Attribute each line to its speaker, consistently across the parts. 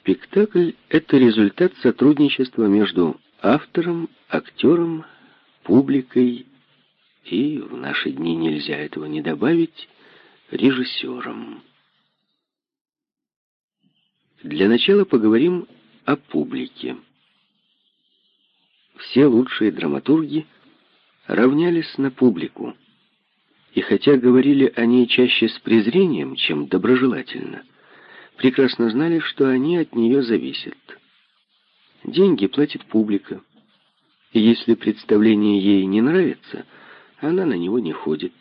Speaker 1: Спектакль — это результат сотрудничества между автором, актером, публикой и, в наши дни нельзя этого не добавить, режиссером. Для начала поговорим о публике. Все лучшие драматурги равнялись на публику. И хотя говорили о ней чаще с презрением, чем доброжелательно, прекрасно знали, что они от нее зависят. Деньги платит публика. И если представление ей не нравится, она на него не ходит.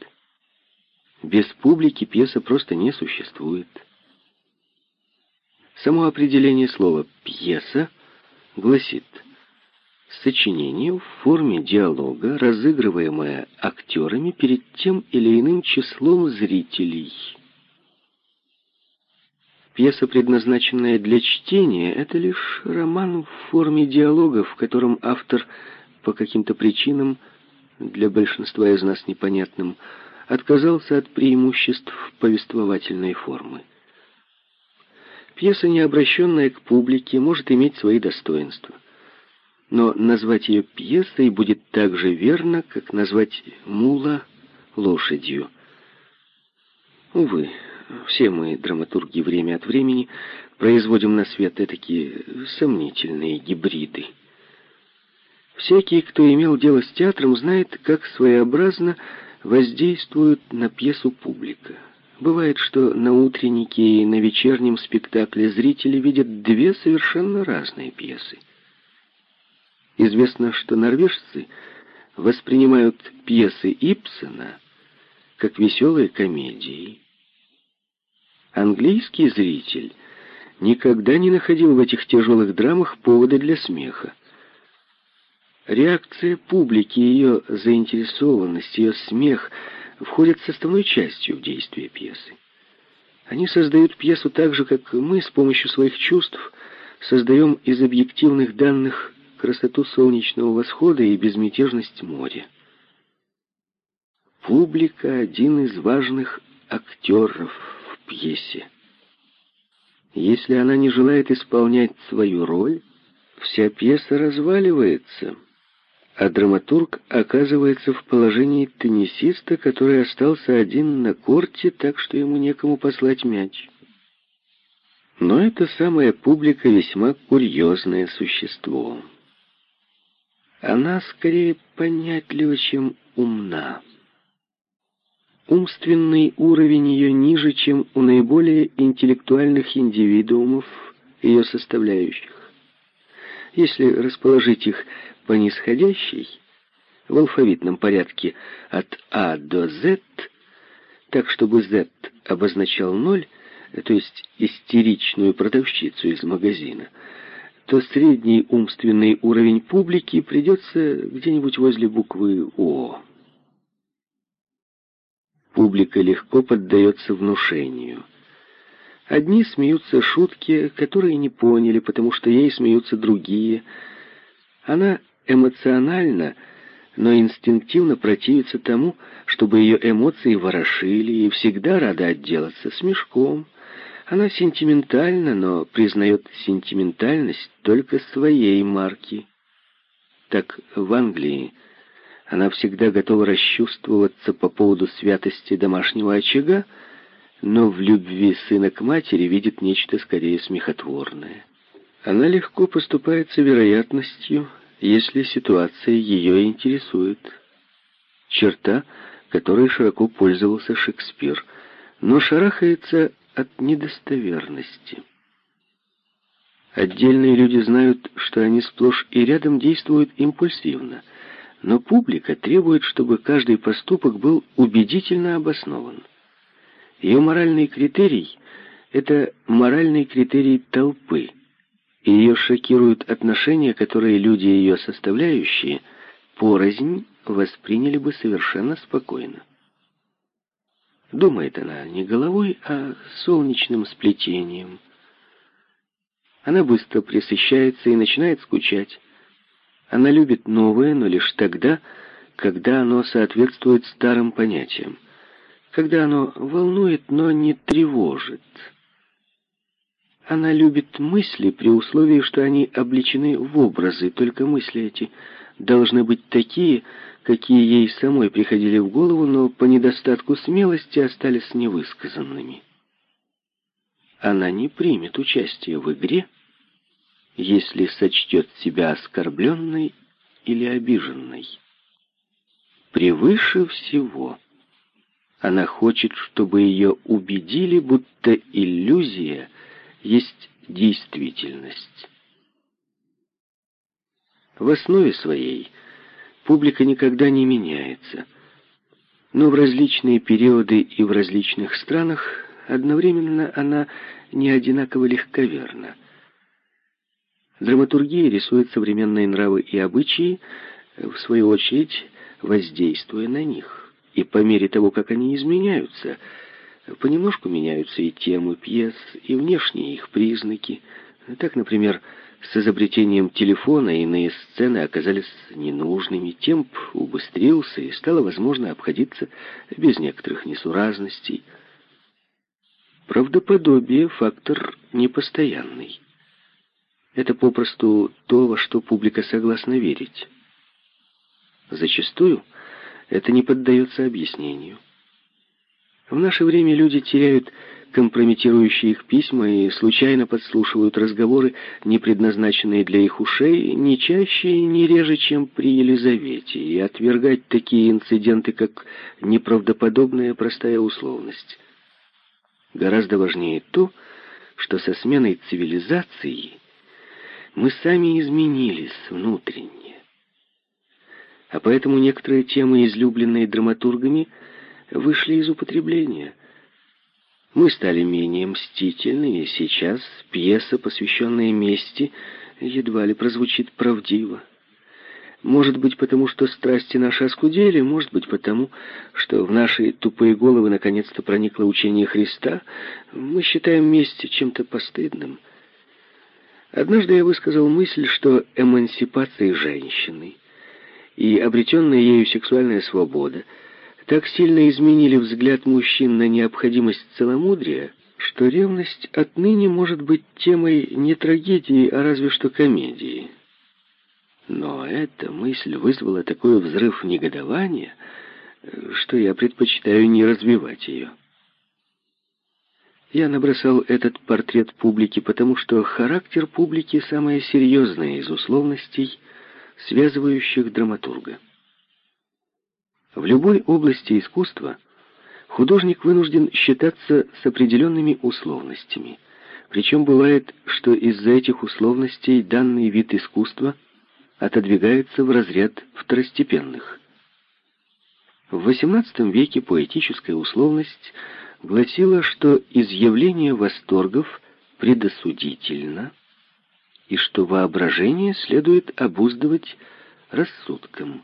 Speaker 1: Без публики пьеса просто не существует. Само определение слова «пьеса» гласит «сочинение в форме диалога, разыгрываемое актерами перед тем или иным числом зрителей». Пьеса, предназначенная для чтения, это лишь роман в форме диалога, в котором автор по каким-то причинам, для большинства из нас непонятным, отказался от преимуществ повествовательной формы. Пьеса, не обращенная к публике, может иметь свои достоинства. Но назвать ее пьесой будет так же верно, как назвать мула лошадью. Увы, все мы, драматурги, время от времени производим на свет такие сомнительные гибриды. Всякий, кто имел дело с театром, знает, как своеобразно воздействует на пьесу публика. Бывает, что на утреннике и на вечернем спектакле зрители видят две совершенно разные пьесы. Известно, что норвежцы воспринимают пьесы Ипсона как веселые комедии. Английский зритель никогда не находил в этих тяжелых драмах повода для смеха. Реакция публики, ее заинтересованность, ее смех — входят составной частью в действие пьесы. Они создают пьесу так же, как мы с помощью своих чувств создаем из объективных данных красоту солнечного восхода и безмятежность моря. Публика — один из важных актеров пьесе. Если она не желает исполнять свою роль, вся пьеса разваливается — а драматург оказывается в положении теннисиста, который остался один на корте, так что ему некому послать мяч. Но эта самая публика весьма курьезное существо. Она скорее понятлива, чем умна. Умственный уровень ее ниже, чем у наиболее интеллектуальных индивидуумов, ее составляющих. Если расположить их по нисходящей, в алфавитном порядке от А до Z, так чтобы Z обозначал ноль, то есть истеричную продавщицу из магазина, то средний умственный уровень публики придется где-нибудь возле буквы О. Публика легко поддается внушению. Одни смеются шутки, которые не поняли, потому что ей смеются другие. Она эмоционально, но инстинктивно противится тому, чтобы ее эмоции ворошили, и всегда рада отделаться смешком. Она сентиментальна, но признает сентиментальность только своей марки. Так в Англии она всегда готова расчувствоваться по поводу святости домашнего очага, но в любви сына к матери видит нечто скорее смехотворное. Она легко поступается вероятностью, если ситуация ее интересует. Черта, которой широко пользовался Шекспир, но шарахается от недостоверности. Отдельные люди знают, что они сплошь и рядом действуют импульсивно, но публика требует, чтобы каждый поступок был убедительно обоснован. Ее моральный критерий — это моральный критерий толпы — и ее шокируют отношения, которые люди, ее составляющие, порознь восприняли бы совершенно спокойно. Думает она не головой, а солнечным сплетением. Она быстро пресыщается и начинает скучать. Она любит новое, но лишь тогда, когда оно соответствует старым понятиям, когда оно волнует, но не тревожит. Она любит мысли при условии, что они обличены в образы, только мысли эти должны быть такие, какие ей самой приходили в голову, но по недостатку смелости остались невысказанными. Она не примет участие в игре, если сочтет себя оскорбленной или обиженной. Превыше всего она хочет, чтобы ее убедили, будто иллюзия есть действительность. В основе своей публика никогда не меняется, но в различные периоды и в различных странах одновременно она не одинаково легковерна. Драматургия рисует современные нравы и обычаи, в свою очередь воздействуя на них. И по мере того, как они изменяются, понемножку меняются и темы пьес, и внешние их признаки. Так, например, с изобретением телефона иные сцены оказались ненужными, темп убыстрился, и стало возможно обходиться без некоторых несуразностей. Правдоподобие — фактор непостоянный. Это попросту то, во что публика согласна верить. Зачастую это не поддается объяснению. В наше время люди теряют компрометирующие их письма и случайно подслушивают разговоры, не предназначенные для их ушей, не чаще и не реже, чем при Елизавете, и отвергать такие инциденты, как неправдоподобная простая условность. Гораздо важнее то, что со сменой цивилизации мы сами изменились внутренне. А поэтому некоторые темы, излюбленные драматургами, вышли из употребления. Мы стали менее мстительны, и сейчас пьеса, посвященная мести, едва ли прозвучит правдиво. Может быть, потому что страсти наши оскудели, может быть, потому что в наши тупые головы наконец-то проникло учение Христа. Мы считаем месть чем-то постыдным. Однажды я высказал мысль, что эмансипация женщины и обретенная ею сексуальная свобода так сильно изменили взгляд мужчин на необходимость целомудрия, что ревность отныне может быть темой не трагедии, а разве что комедии. Но эта мысль вызвала такой взрыв негодования, что я предпочитаю не развивать ее. Я набросал этот портрет публики, потому что характер публики – самое серьезное из условностей, связывающих драматурга. В любой области искусства художник вынужден считаться с определенными условностями. Причем бывает, что из-за этих условностей данный вид искусства отодвигается в разряд второстепенных. В XVIII веке поэтическая условность – гласила, что изъявление восторгов предосудительно и что воображение следует обуздывать рассудком.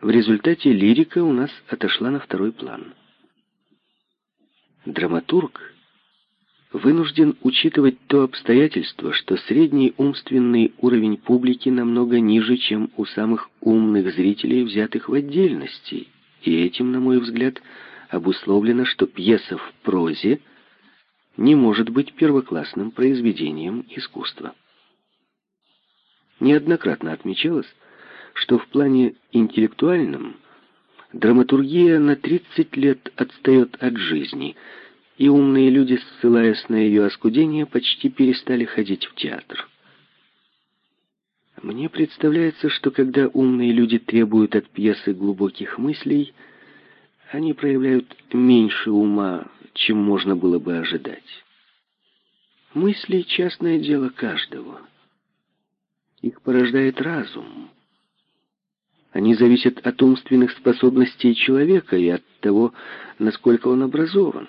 Speaker 1: В результате лирика у нас отошла на второй план. Драматург вынужден учитывать то обстоятельство, что средний умственный уровень публики намного ниже, чем у самых умных зрителей, взятых в отдельности, и этим, на мой взгляд, обусловлено, что пьеса в прозе не может быть первоклассным произведением искусства. Неоднократно отмечалось, что в плане интеллектуальном драматургия на 30 лет отстает от жизни, и умные люди, ссылаясь на ее оскудение, почти перестали ходить в театр. Мне представляется, что когда умные люди требуют от пьесы глубоких мыслей – они проявляют меньше ума, чем можно было бы ожидать. Мысли — частное дело каждого. Их порождает разум. Они зависят от умственных способностей человека и от того, насколько он образован.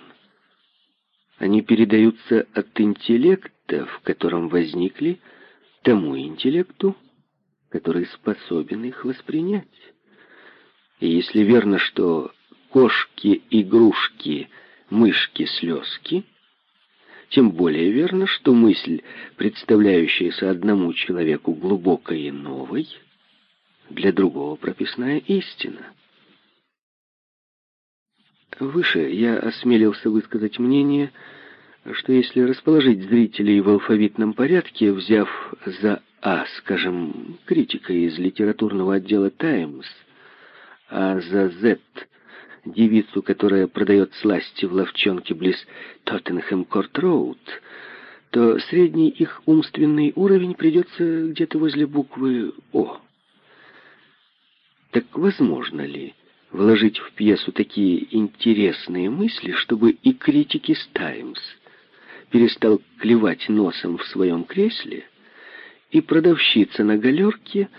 Speaker 1: Они передаются от интеллекта, в котором возникли, тому интеллекту, который способен их воспринять. И если верно, что кошки-игрушки, мышки-слезки, тем более верно, что мысль, представляющаяся одному человеку глубокой и новой, для другого прописная истина. Выше я осмелился высказать мнение, что если расположить зрителей в алфавитном порядке, взяв за А, скажем, критика из литературного отдела «Таймс», а за «З» девицу, которая продает сласти в ловчонке близ Тоттенхэм-Корт-Роуд, то средний их умственный уровень придется где-то возле буквы «О». Так возможно ли вложить в пьесу такие интересные мысли, чтобы и критик из «Таймс» перестал клевать носом в своем кресле, и продавщица на галерке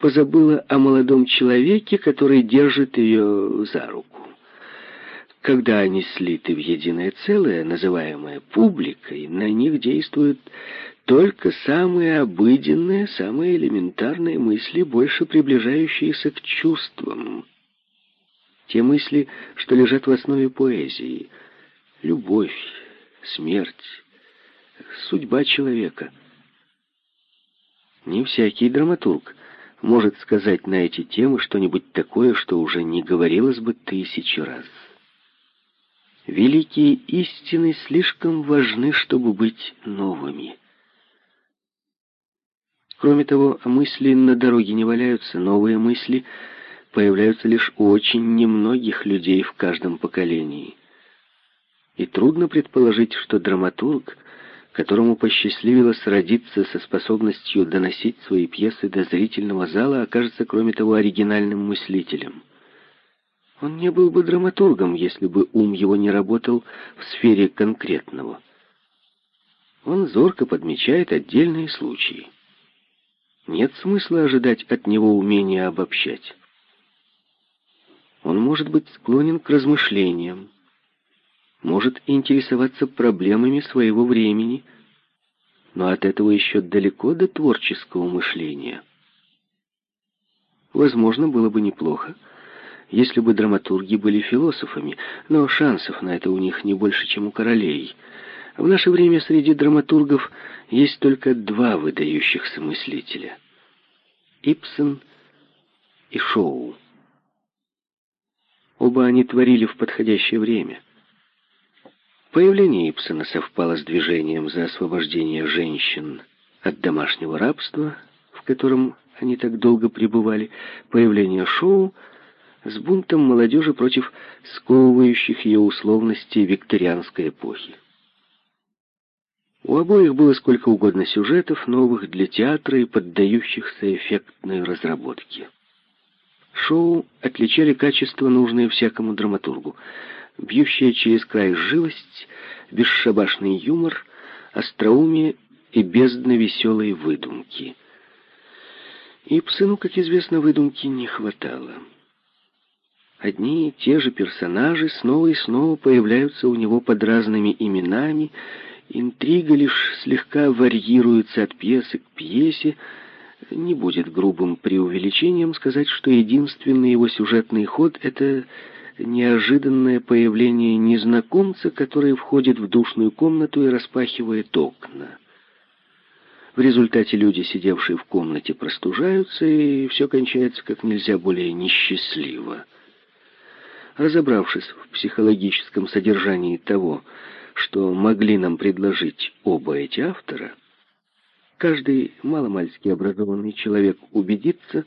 Speaker 1: позабыла о молодом человеке, который держит ее за руку. Когда они слиты в единое целое, называемое публикой, на них действуют только самые обыденные, самые элементарные мысли, больше приближающиеся к чувствам. Те мысли, что лежат в основе поэзии. Любовь, смерть, судьба человека. Не всякий драматург может сказать на эти темы что-нибудь такое, что уже не говорилось бы тысячи раз. Великие истины слишком важны, чтобы быть новыми. Кроме того, мысли на дороге не валяются, новые мысли появляются лишь у очень немногих людей в каждом поколении. И трудно предположить, что драматург, которому посчастливилось родиться со способностью доносить свои пьесы до зрительного зала, окажется, кроме того, оригинальным мыслителем. Он не был бы драматургом, если бы ум его не работал в сфере конкретного. Он зорко подмечает отдельные случаи. Нет смысла ожидать от него умения обобщать. Он может быть склонен к размышлениям, может интересоваться проблемами своего времени, но от этого еще далеко до творческого мышления. Возможно, было бы неплохо, если бы драматурги были философами, но шансов на это у них не больше, чем у королей. В наше время среди драматургов есть только два выдающихся мыслителя — Ипсон и Шоу. Оба они творили в подходящее время. Появление Ипсона совпало с движением за освобождение женщин от домашнего рабства, в котором они так долго пребывали. Появление Шоу — с бунтом молодежи против сковывающих ее условностей викторианской эпохи. У обоих было сколько угодно сюжетов, новых для театра и поддающихся эффектной разработке. Шоу отличали качества, нужные всякому драматургу. Бьющая через край живость, бесшабашный юмор, остроумие и бездна веселой выдумки. Ипсену, как известно, выдумки не хватало. Одни и те же персонажи снова и снова появляются у него под разными именами, интрига лишь слегка варьируется от пьесы к пьесе, не будет грубым преувеличением сказать, что единственный его сюжетный ход — это неожиданное появление незнакомца, который входит в душную комнату и распахивает окна. В результате люди, сидевшие в комнате, простужаются, и все кончается как нельзя более несчастливо. Разобравшись в психологическом содержании того, что могли нам предложить оба эти автора, каждый маломальски образованный человек убедится,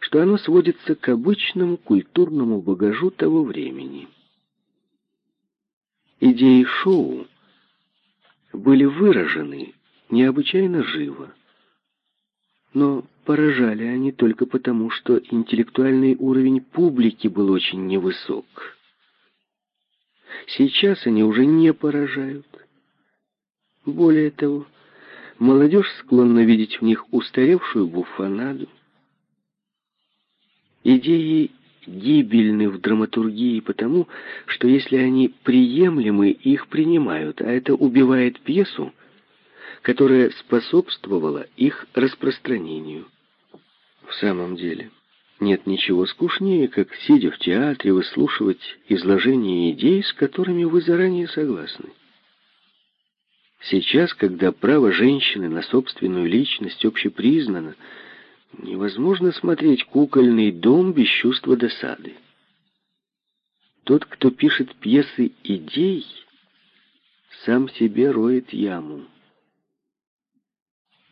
Speaker 1: что оно сводится к обычному культурному багажу того времени. Идеи шоу были выражены необычайно живо, но поражали они только потому, что интеллектуальный уровень публики был очень невысок. Сейчас они уже не поражают. Более того, молодежь склонна видеть в них устаревшую буфанаду. Идеи гибельны в драматургии потому, что если они приемлемы, их принимают, а это убивает пьесу, которая способствовала их распространению. В самом деле, нет ничего скучнее, как, сидя в театре, выслушивать изложение идей, с которыми вы заранее согласны. Сейчас, когда право женщины на собственную личность общепризнано, невозможно смотреть кукольный дом без чувства досады. Тот, кто пишет пьесы идей, сам себе роет яму.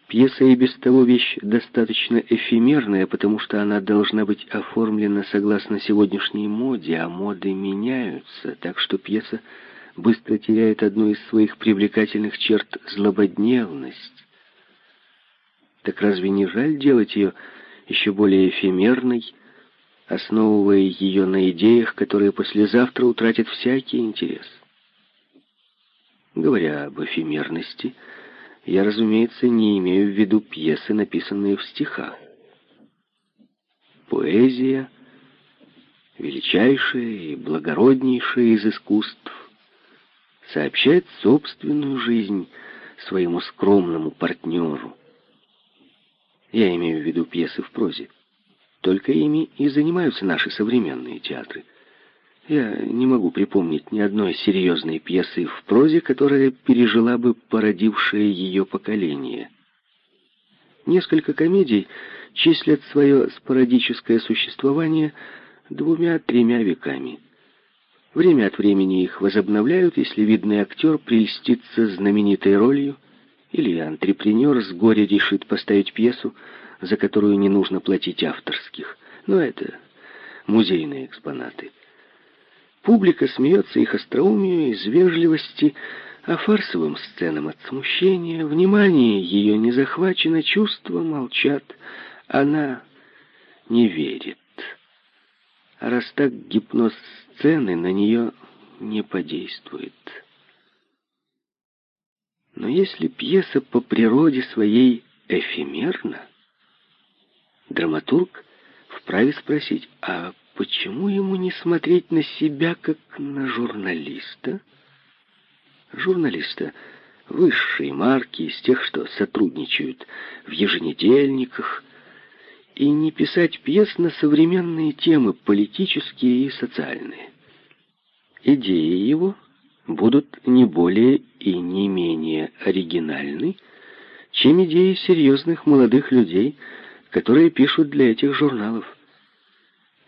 Speaker 1: Пьеса и без того вещь достаточно эфемерная, потому что она должна быть оформлена согласно сегодняшней моде, а моды меняются, так что пьеса быстро теряет одну из своих привлекательных черт — злободневность. Так разве не жаль делать ее еще более эфемерной, основывая ее на идеях, которые послезавтра утратят всякий интерес? Говоря об эфемерности — я, разумеется, не имею в виду пьесы, написанные в стихах. Поэзия, величайшая и благороднейшая из искусств, сообщает собственную жизнь своему скромному партнеру. Я имею в виду пьесы в прозе. Только ими и занимаются наши современные театры – я не могу припомнить ни одной серьезной пьесы в прозе, которая пережила бы породившее ее поколение. Несколько комедий числят свое спорадическое существование двумя-тремя веками. Время от времени их возобновляют, если видный актер прельстится знаменитой ролью, или антрепренер с горя решит поставить пьесу, за которую не нужно платить авторских. Но это музейные экспонаты. Публика смеется их остроумию из вежливости, а фарсовым сценам от смущения. Внимание ее не захвачено, чувства молчат. Она не верит. А раз так гипноз сцены на нее не подействует. Но если пьеса по природе своей эфемерна, драматург вправе спросить, а Почему ему не смотреть на себя, как на журналиста? Журналиста высшей марки, из тех, что сотрудничают в еженедельниках, и не писать пьес на современные темы, политические и социальные. Идеи его будут не более и не менее оригинальны, чем идеи серьезных молодых людей, которые пишут для этих журналов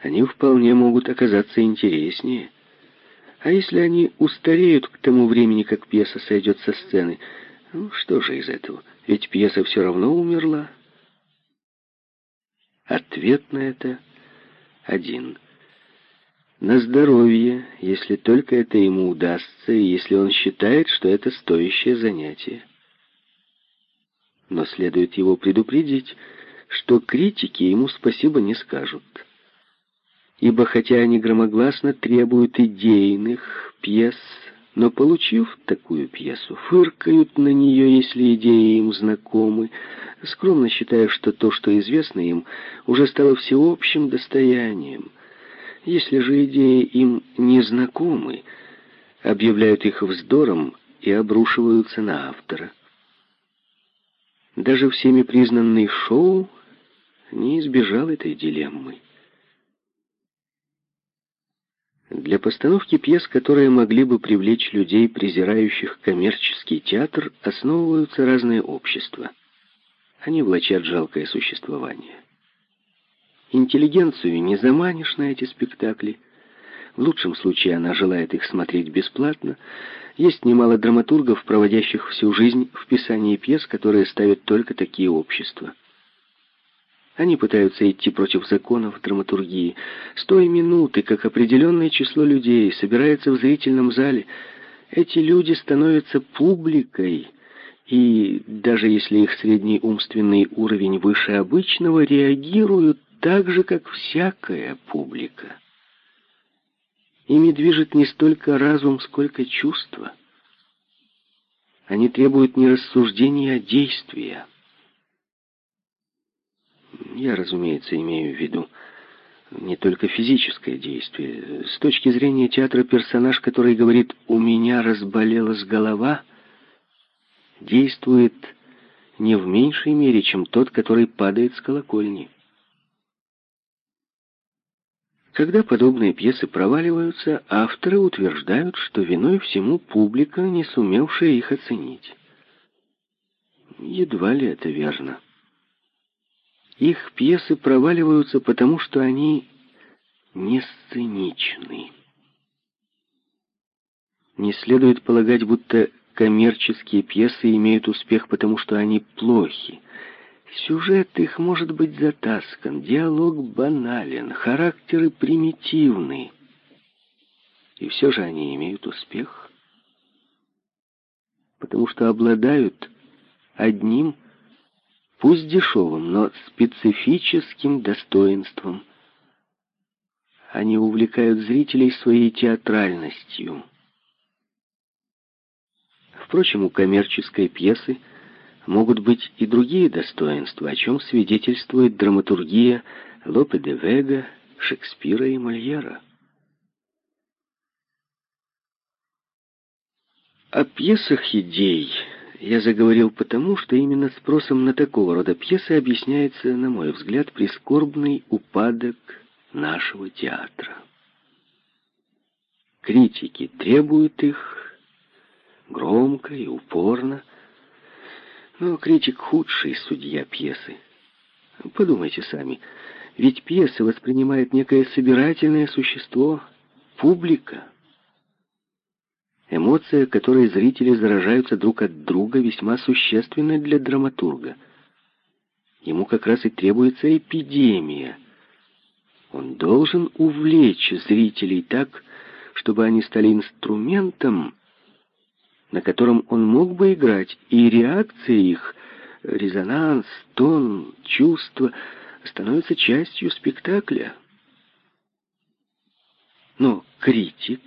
Speaker 1: они вполне могут оказаться интереснее. А если они устареют к тому времени, как пьеса сойдет со сцены, ну что же из этого? Ведь пьеса все равно умерла. Ответ на это один. На здоровье, если только это ему удастся, и если он считает, что это стоящее занятие. Но следует его предупредить, что критики ему спасибо не скажут ибо хотя они громогласно требуют идейных пьес, но, получив такую пьесу, фыркают на нее, если идеи им знакомы, скромно считая, что то, что известно им, уже стало всеобщим достоянием. Если же идеи им не знакомы, объявляют их вздором и обрушиваются на автора. Даже всеми признанный Шоу не избежал этой дилеммы. Для постановки пьес, которые могли бы привлечь людей, презирающих коммерческий театр, основываются разные общества. Они влачат жалкое существование. Интеллигенцию не заманишь на эти спектакли. В лучшем случае она желает их смотреть бесплатно. Есть немало драматургов, проводящих всю жизнь в писании пьес, которые ставят только такие общества. Они пытаются идти против законов драматургии. С той минуты, как определенное число людей собирается в зрительном зале, эти люди становятся публикой, и даже если их средний умственный уровень выше обычного, реагируют так же, как всякая публика. Ими движет не столько разум, сколько чувство. Они требуют не рассуждения, а действия. Я, разумеется, имею в виду не только физическое действие. С точки зрения театра персонаж, который говорит «у меня разболелась голова», действует не в меньшей мере, чем тот, который падает с колокольни. Когда подобные пьесы проваливаются, авторы утверждают, что виной всему публика, не сумевшая их оценить. Едва ли это верно. Их пьесы проваливаются потому, что они не сценичны. Не следует полагать, будто коммерческие пьесы имеют успех, потому что они плохи. Сюжет их может быть затаскан, диалог банален, характеры примитивны. И все же они имеют успех, потому что обладают одним, пусть дешевым, но специфическим достоинством. Они увлекают зрителей своей театральностью. Впрочем, у коммерческой пьесы могут быть и другие достоинства, о чем свидетельствует драматургия Лопе де Вега, Шекспира и Мольера. О пьесах идей я заговорил потому, что именно спросом на такого рода пьесы объясняется, на мой взгляд, прискорбный упадок нашего театра. Критики требуют их громко и упорно, но критик худший судья пьесы. Подумайте сами, ведь пьеса воспринимает некое собирательное существо, публика. Эмоция, которой зрители заражаются друг от друга, весьма существенна для драматурга. Ему как раз и требуется эпидемия. Он должен увлечь зрителей так, чтобы они стали инструментом, на котором он мог бы играть, и реакция их, резонанс, тон, чувство становятся частью спектакля. Но критик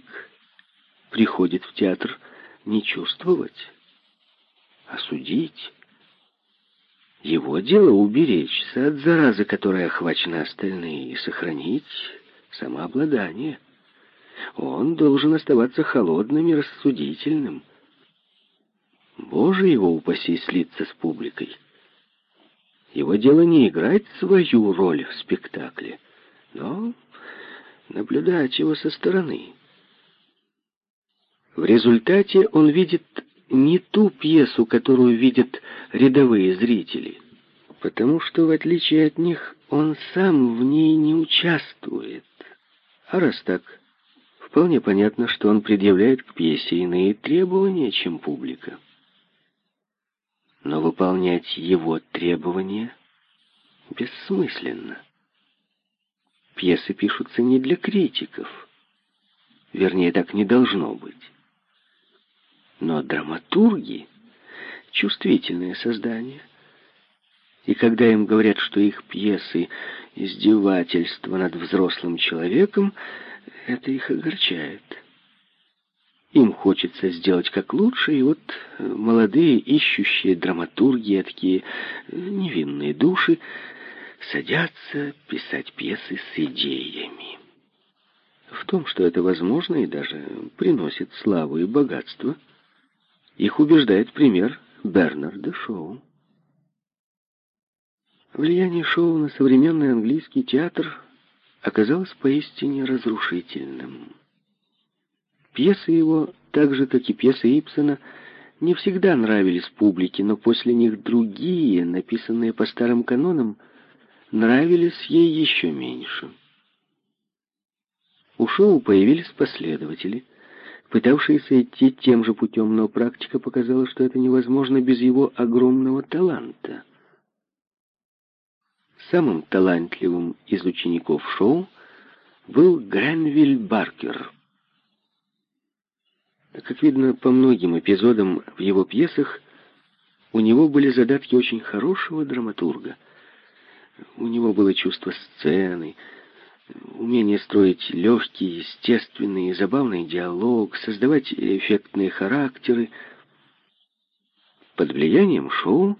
Speaker 1: приходит в театр не чувствовать, а судить. Его дело уберечься от заразы, которой охвачены остальные, и сохранить самообладание. Он должен оставаться холодным и рассудительным. Боже его упаси слиться с публикой. Его дело не играть свою роль в спектакле, но наблюдать его со стороны. В результате он видит не ту пьесу, которую видят рядовые зрители, потому что, в отличие от них, он сам в ней не участвует. А раз так, вполне понятно, что он предъявляет к пьесе иные требования, чем публика. Но выполнять его требования бессмысленно. Пьесы пишутся не для критиков. Вернее, так не должно быть. Но драматурги — чувствительные создания. И когда им говорят, что их пьесы — издевательство над взрослым человеком, это их огорчает. Им хочется сделать как лучше, и вот молодые, ищущие драматурги, такие э, невинные души, садятся писать пьесы с идеями. В том, что это возможно и даже приносит славу и богатство — их убеждает пример Бернарда Шоу. Влияние Шоу на современный английский театр оказалось поистине разрушительным. Пьесы его, так же, как и пьесы Ипсона, не всегда нравились публике, но после них другие, написанные по старым канонам, нравились ей еще меньше. У Шоу появились последователи – пытавшийся идти тем же путем, но практика показала, что это невозможно без его огромного таланта. Самым талантливым из учеников шоу был Гренвиль Баркер. Как видно по многим эпизодам в его пьесах, у него были задатки очень хорошего драматурга. У него было чувство сцены, умение строить легкий, естественный и забавный диалог, создавать эффектные характеры. Под влиянием шоу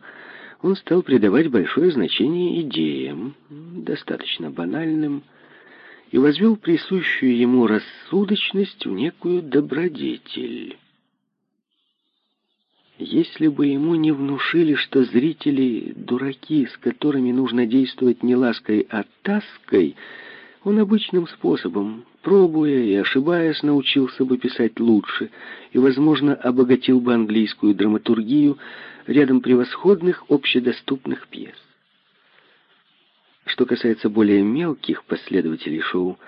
Speaker 1: он стал придавать большое значение идеям, достаточно банальным, и возвел присущую ему рассудочность в некую добродетель. Если бы ему не внушили, что зрители — дураки, с которыми нужно действовать не лаской, а таской — он обычным способом, пробуя и ошибаясь, научился бы писать лучше и, возможно, обогатил бы английскую драматургию рядом превосходных общедоступных пьес. Что касается более мелких последователей шоу,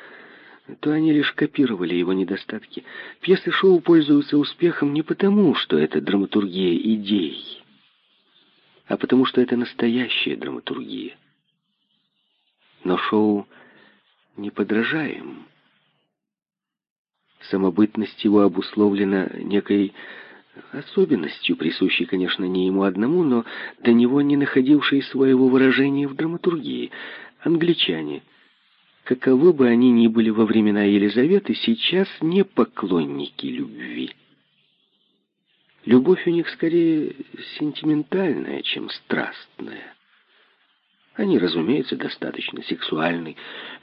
Speaker 1: то они лишь копировали его недостатки. Пьесы шоу пользуются успехом не потому, что это драматургия идей, а потому что это настоящая драматургия. Но шоу неподражаем. Самобытность его обусловлена некой особенностью, присущей, конечно, не ему одному, но до него не находившей своего выражения в драматургии. Англичане, каковы бы они ни были во времена Елизаветы, сейчас не поклонники любви. Любовь у них скорее сентиментальная, чем страстная. Они, разумеется, достаточно сексуальны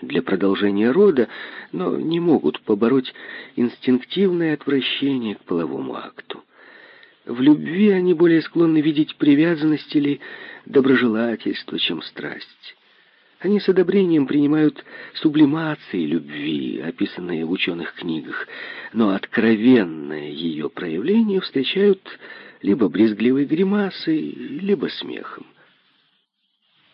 Speaker 1: для продолжения рода, но не могут побороть инстинктивное отвращение к половому акту. В любви они более склонны видеть привязанность или доброжелательство, чем страсть. Они с одобрением принимают сублимации любви, описанные в ученых книгах, но откровенное ее проявление встречают либо брезгливой гримасой, либо смехом.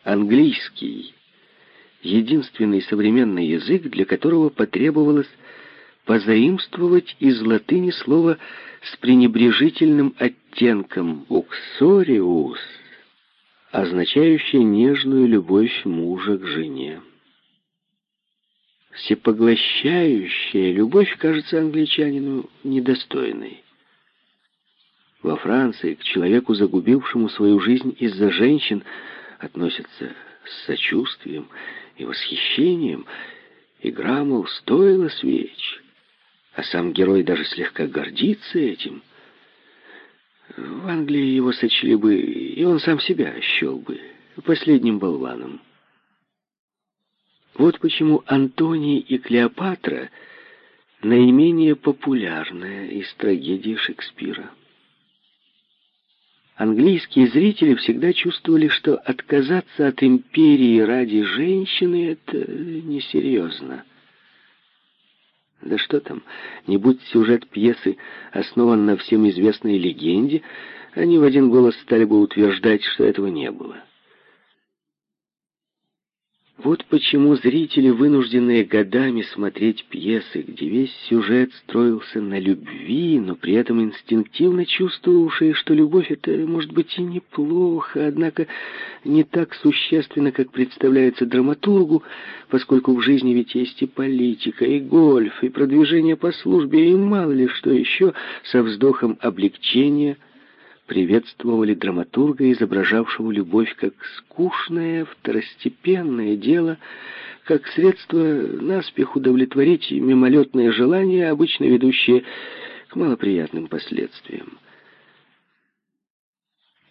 Speaker 1: Английский — единственный современный язык, для которого потребовалось позаимствовать из латыни слово с пренебрежительным оттенком «уксориус», означающее нежную любовь мужа к жене. Всепоглощающая любовь кажется англичанину недостойной. Во Франции к человеку, загубившему свою жизнь из-за женщин, относятся с сочувствием и восхищением. Игра, мол, стоила свеч, а сам герой даже слегка гордится этим. В Англии его сочли бы, и он сам себя счел бы последним болваном. Вот почему Антоний и Клеопатра наименее популярная из трагедии Шекспира. Английские зрители всегда чувствовали, что отказаться от империи ради женщины — это несерьезно. Да что там, не будь сюжет пьесы основан на всем известной легенде, они в один голос стали бы утверждать, что этого не было. Вот почему зрители, вынужденные годами смотреть пьесы, где весь сюжет строился на любви, но при этом инстинктивно чувствовавшие, что любовь это может быть и неплохо, однако не так существенно, как представляется драматургу, поскольку в жизни ведь есть и политика, и гольф, и продвижение по службе, и мало ли что еще, со вздохом облегчения – приветствовали драматурга, изображавшего любовь как скучное, второстепенное дело, как средство наспех удовлетворить мимолетное желание, обычно ведущее к малоприятным последствиям.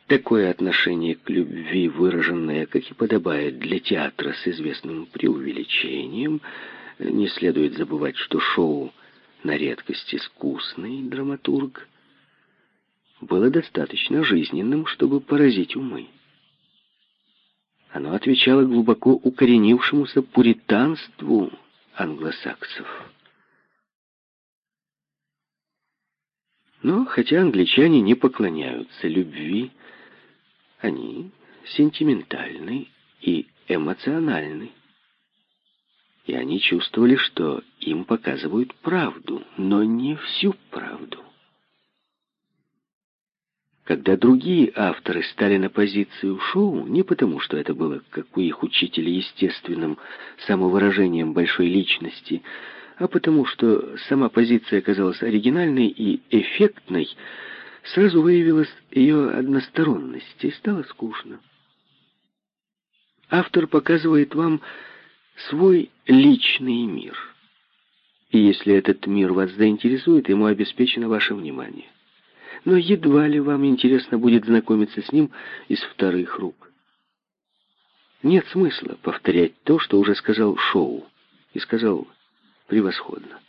Speaker 1: Такое отношение к любви, выраженное, как и подобает для театра с известным преувеличением, не следует забывать, что шоу на редкость искусный драматург – было достаточно жизненным, чтобы поразить умы. Оно отвечало глубоко укоренившемуся пуританству англосаксов. Но хотя англичане не поклоняются любви, они сентиментальны и эмоциональны. И они чувствовали, что им показывают правду, но не всю правду. Когда другие авторы стали на позицию шоу, не потому, что это было, как у их учителя, естественным самовыражением большой личности, а потому, что сама позиция оказалась оригинальной и эффектной, сразу выявилась ее односторонность, и стало скучно. Автор показывает вам свой личный мир. И если этот мир вас заинтересует, ему обеспечено ваше внимание но едва ли вам интересно будет знакомиться с ним из вторых рук. Нет смысла повторять то, что уже сказал Шоу, и сказал превосходно.